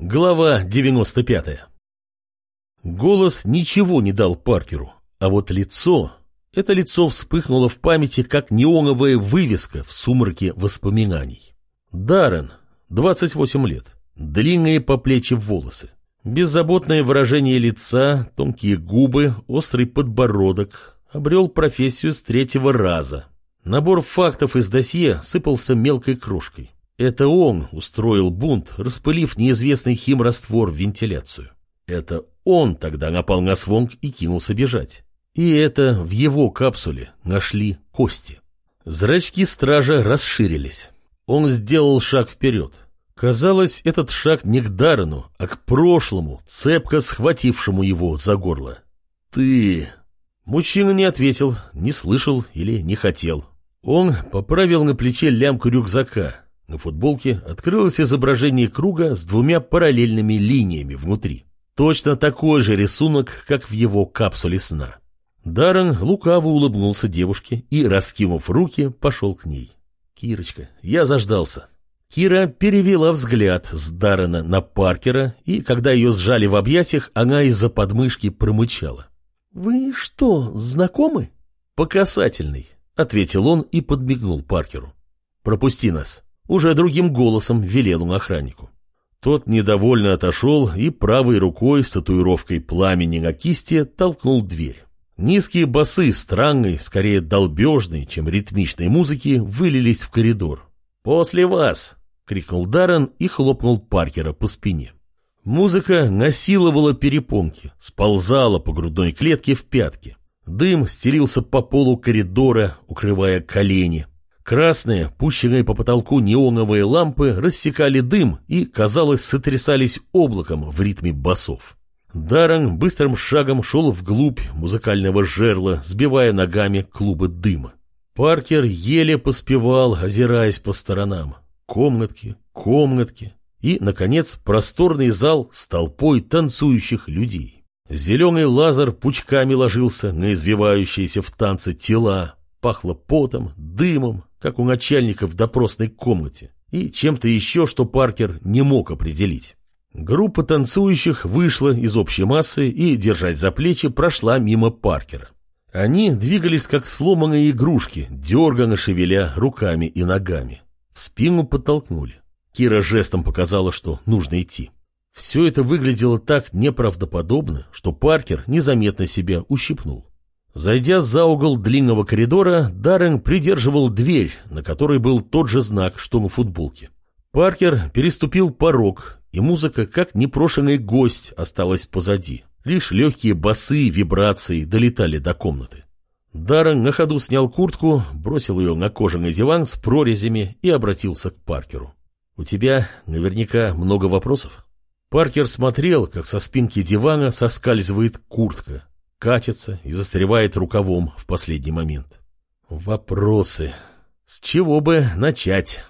Глава 95 Голос ничего не дал Паркеру, а вот лицо... Это лицо вспыхнуло в памяти, как неоновая вывеска в сумраке воспоминаний. Даррен, 28 лет, длинные по плечи волосы, беззаботное выражение лица, тонкие губы, острый подбородок, обрел профессию с третьего раза. Набор фактов из досье сыпался мелкой крошкой. Это он устроил бунт, распылив неизвестный химраствор в вентиляцию. Это он тогда напал на Свонг и кинулся бежать. И это в его капсуле нашли кости. Зрачки стража расширились. Он сделал шаг вперед. Казалось, этот шаг не к Даррену, а к прошлому, цепко схватившему его за горло. «Ты...» Мужчина не ответил, не слышал или не хотел. Он поправил на плече лямку рюкзака, на футболке открылось изображение круга с двумя параллельными линиями внутри. Точно такой же рисунок, как в его капсуле сна. Даррен лукаво улыбнулся девушке и, раскинув руки, пошел к ней. «Кирочка, я заждался». Кира перевела взгляд с Даррена на Паркера, и, когда ее сжали в объятиях, она из-за подмышки промычала. «Вы что, знакомы?» «По касательной», — ответил он и подмигнул Паркеру. «Пропусти нас». Уже другим голосом велел он охраннику. Тот недовольно отошел и правой рукой с татуировкой пламени на кисти толкнул дверь. Низкие басы странной, скорее долбежной, чем ритмичной музыки вылились в коридор. «После вас!» — крикнул Даррен и хлопнул Паркера по спине. Музыка насиловала перепонки, сползала по грудной клетке в пятки. Дым стелился по полу коридора, укрывая колени. Красные, пущенные по потолку неоновые лампы рассекали дым и, казалось, сотрясались облаком в ритме басов. Даррен быстрым шагом шел вглубь музыкального жерла, сбивая ногами клубы дыма. Паркер еле поспевал, озираясь по сторонам. Комнатки, комнатки. И, наконец, просторный зал с толпой танцующих людей. Зеленый лазер пучками ложился на извивающиеся в танце тела. Пахло потом, дымом, как у начальника в допросной комнате, и чем-то еще, что Паркер не мог определить. Группа танцующих вышла из общей массы и, держать за плечи, прошла мимо Паркера. Они двигались как сломанные игрушки, дерганно шевеля руками и ногами. В спину подтолкнули. Кира жестом показала, что нужно идти. Все это выглядело так неправдоподобно, что Паркер незаметно себя ущипнул. Зайдя за угол длинного коридора, Даррен придерживал дверь, на которой был тот же знак, что на футболке. Паркер переступил порог, и музыка, как непрошенный гость, осталась позади. Лишь легкие басы вибрации долетали до комнаты. Даррен на ходу снял куртку, бросил ее на кожаный диван с прорезями и обратился к Паркеру. «У тебя наверняка много вопросов?» Паркер смотрел, как со спинки дивана соскальзывает куртка, катится и застревает рукавом в последний момент. Вопросы. С чего бы начать?